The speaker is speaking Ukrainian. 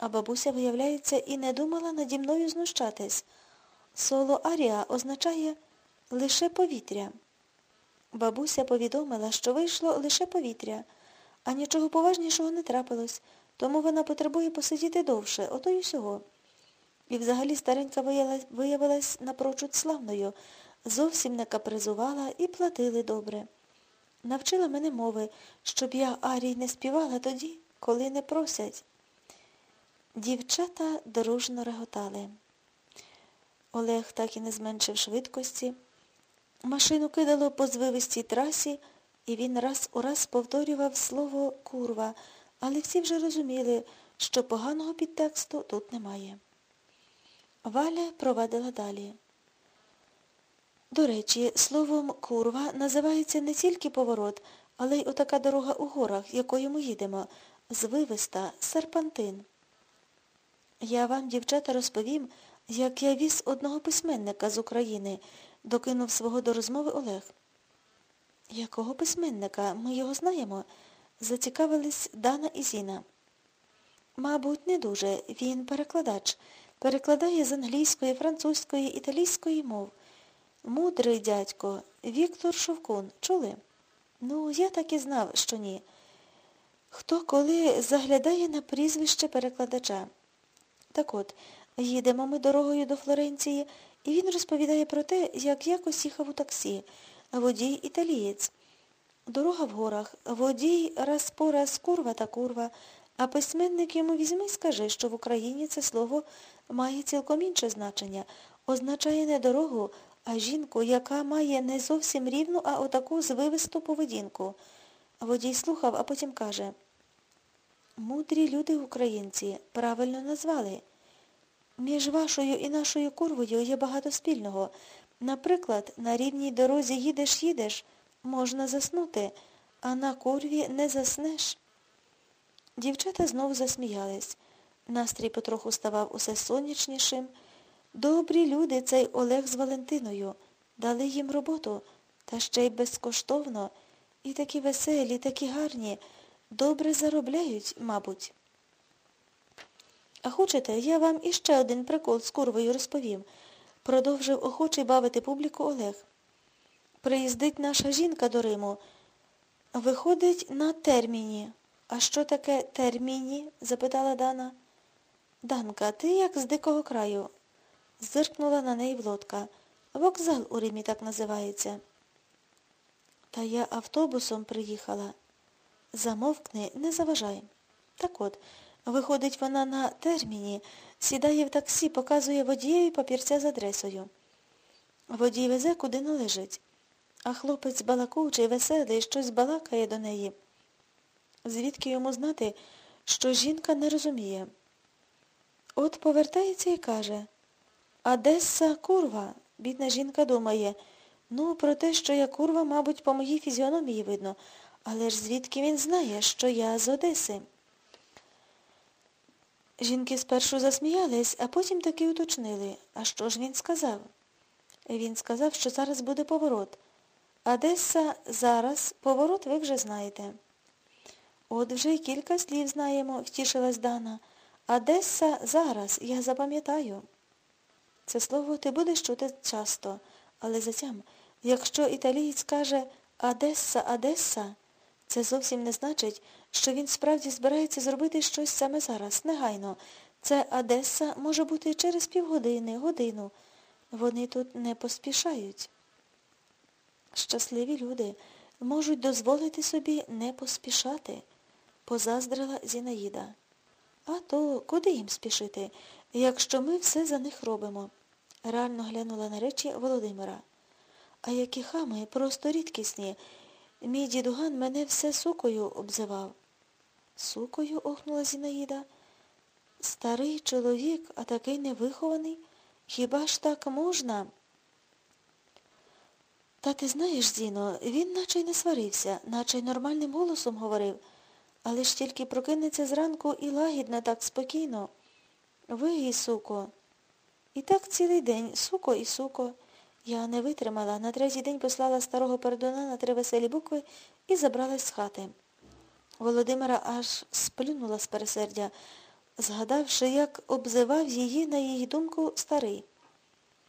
А бабуся, виявляється, і не думала наді мною знущатись. Соло Арія означає лише повітря. Бабуся повідомила, що вийшло лише повітря, а нічого поважнішого не трапилось, тому вона потребує посидіти довше, ото й усього. І взагалі старенька виявилась напрочуд славною, зовсім не капризувала і платили добре. Навчила мене мови, щоб я Арій не співала тоді, коли не просять. Дівчата дружно реготали. Олег так і не зменшив швидкості. Машину кидало по звивистій трасі, і він раз у раз повторював слово курва, але всі вже розуміли, що поганого підтексту тут немає. Валя провадила далі. До речі, словом курва називається не тільки поворот, але й отака дорога у горах, якою ми їдемо, звивиста, серпантин. Я вам, дівчата, розповім, як я віз одного письменника з України, докинув свого до розмови Олег. Якого письменника? Ми його знаємо? Зацікавились Дана і Зіна. Мабуть, не дуже. Він перекладач. Перекладає з англійської, французької, італійської мов. Мудрий дядько, Віктор Шовкун. Чули? Ну, я так і знав, що ні. Хто коли заглядає на прізвище перекладача? Так от, їдемо ми дорогою до Флоренції, і він розповідає про те, як якось їхав у таксі, водій італієць. Дорога в горах, водій раз по раз курва та курва, а письменник йому візьми і скажи, що в Україні це слово має цілком інше значення, означає не дорогу, а жінку, яка має не зовсім рівну, а отаку звивисту поведінку. Водій слухав, а потім каже, мудрі люди українці правильно назвали. Між вашою і нашою курвою є багато спільного. Наприклад, на рівній дорозі їдеш-їдеш, можна заснути, а на курві не заснеш. Дівчата знову засміялись. Настрій потроху ставав усе сонячнішим. Добрі люди, цей Олег з Валентиною, дали їм роботу, та ще й безкоштовно. І такі веселі, такі гарні, добре заробляють, мабуть. А хочете, я вам іще один прикол з курвою розповім, продовжив охочий бавити публіку Олег. Приїздить наша жінка до Риму. Виходить на терміні. А що таке терміні? запитала Дана. Данка, ти як з дикого краю? Зиркнула на неї Влодка. Вокзал у Римі так називається. Та я автобусом приїхала. Замовкни, не заважай. Так от, виходить вона на терміні, сідає в таксі, показує водієві папірця з адресою. Водій везе, куди належить. А хлопець балакучий, веселий, щось балакає до неї. Звідки йому знати, що жінка не розуміє? От повертається і каже, Одеса курва. Бідна жінка думає, ну, про те, що я курва, мабуть, по моїй фізіономії видно. Але ж звідки він знає, що я з Одеси? Жінки спершу засміялись, а потім таки уточнили. А що ж він сказав? Він сказав, що зараз буде поворот. Одеса зараз, поворот ви вже знаєте. От вже й кілька слів знаємо, втішилась Дана. Одеса зараз, я запам'ятаю. Це слово ти будеш чути часто, але затям, якщо італієць каже Одеса, Одеса, це зовсім не значить, що він справді збирається зробити щось саме зараз, негайно. Це Одеса може бути через півгодини, годину. Вони тут не поспішають. Щасливі люди можуть дозволити собі не поспішати, позаздрила Зінаїда. А то куди їм спішити, якщо ми все за них робимо? Реально глянула на речі Володимира. А які хами просто рідкісні. Мій дідуган мене все сукою обзивав. Сукою? охнула Зінаїда. Старий чоловік, а такий невихований. Хіба ж так можна? Та ти знаєш, Зіно, він наче й не сварився, наче й нормальним голосом говорив, але ж тільки прокинеться зранку і лагідно, так спокійно. Ви, суко. І так цілий день, суко і суко. Я не витримала, на третій день послала старого пердуна на три веселі букви і забралась з хати. Володимира аж сплюнула з пересердя. згадавши, як обзивав її, на її думку, старий.